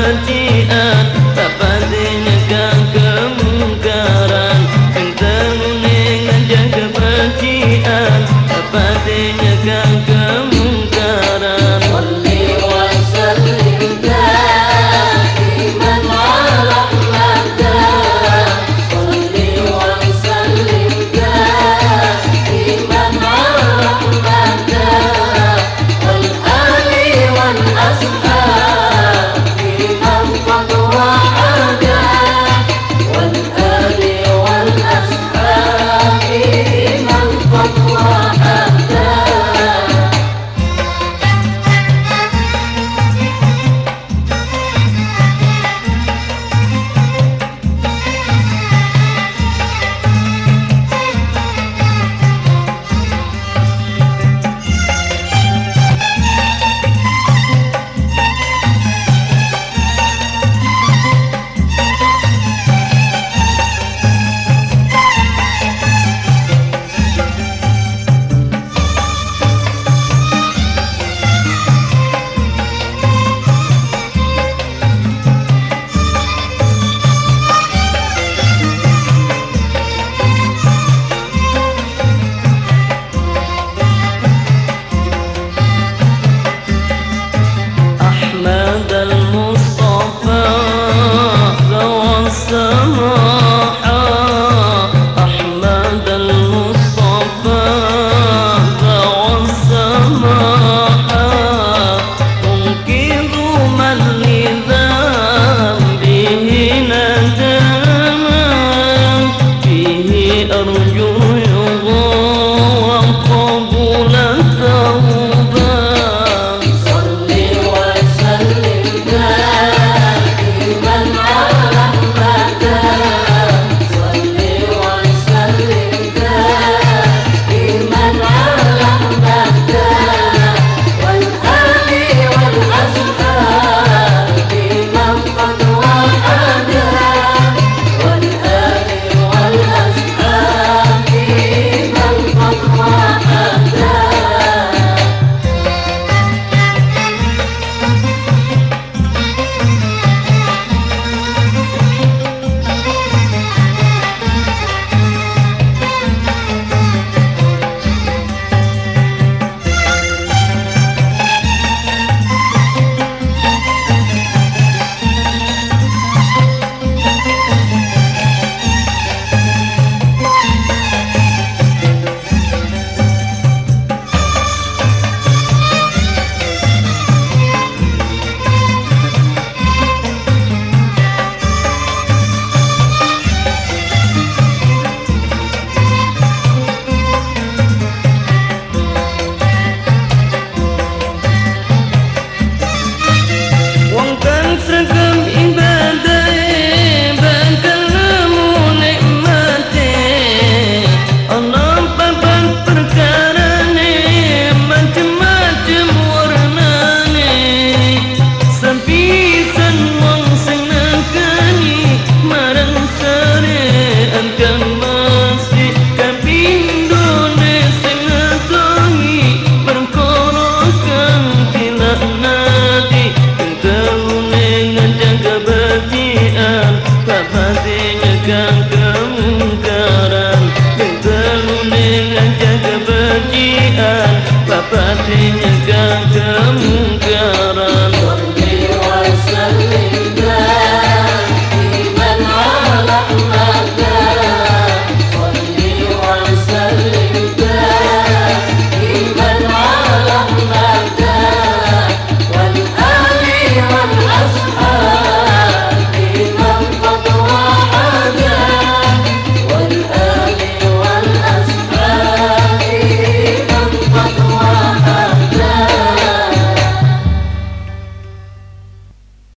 nanti zaman Trângă